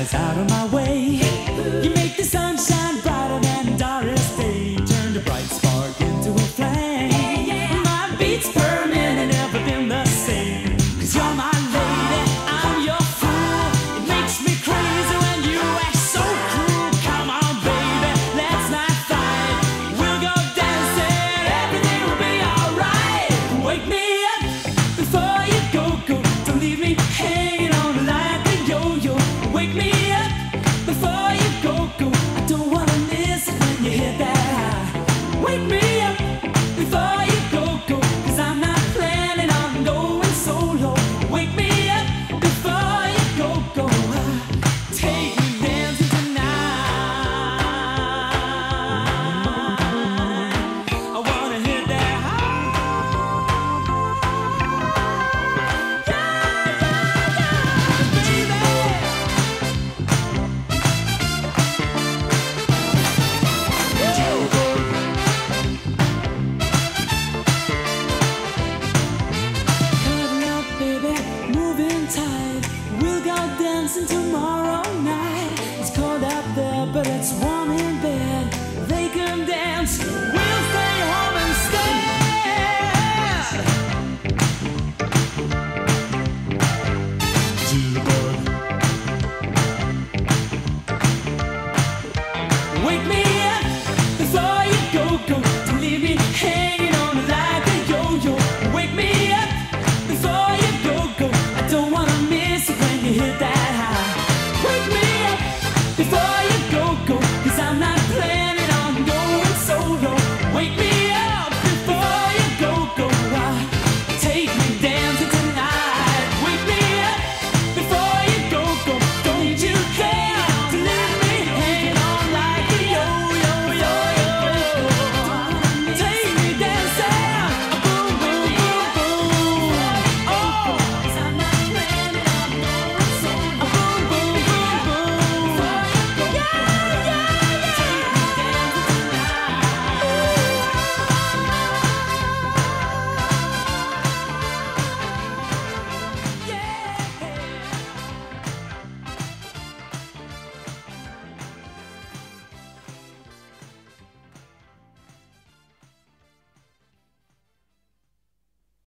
eyes out of my way. tide. We'll go dancing tomorrow night.